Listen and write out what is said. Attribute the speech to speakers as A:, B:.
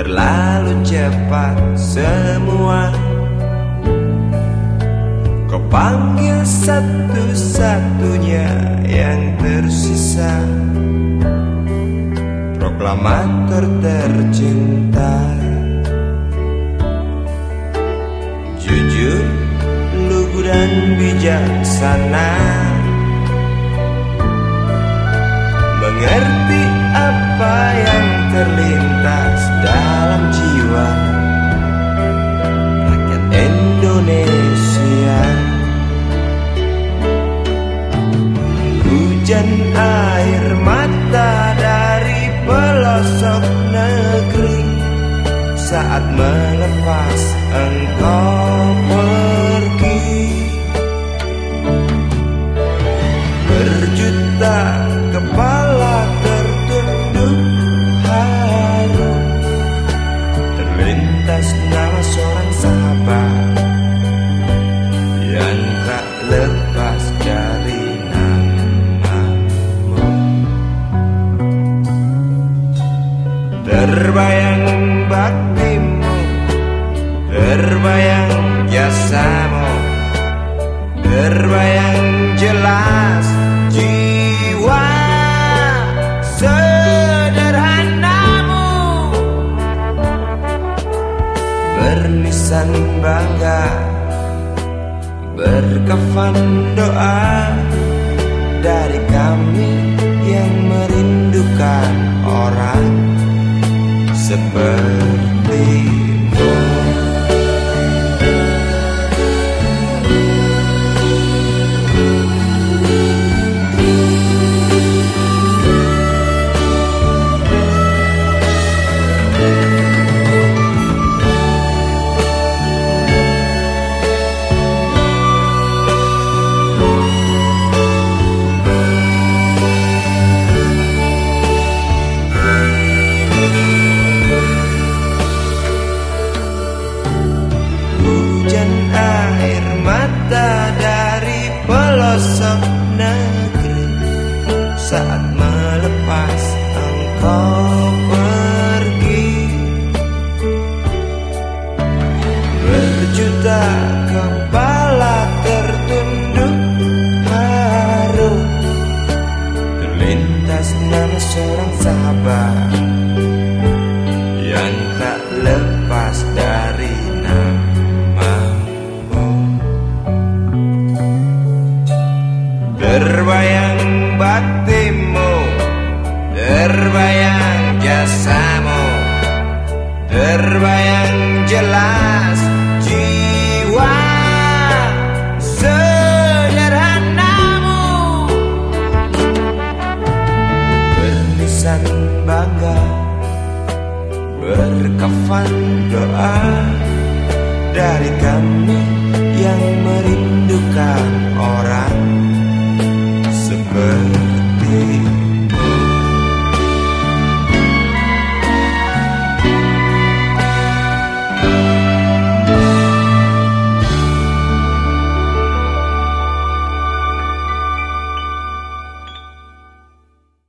A: Terlalu cepat semua. Kau panggil satu-satunya yang tersisa. Proklamator tercinta Jujur, lugu dan bijaksana Terbayang jasamu. Terbayang jelas jiwa sederhanamu. Berlisan bangga Berkafan doa Dari kami Saat melepas engkau pergi. Berjuta kepala tertunduk haru Terlintas nama seorang sahabat Yang tak lepas Terbayang jasamu Terbayang jelas jiwa sederhanamu. Berlisan bangga Berkafan doa Dari kami yang merindukan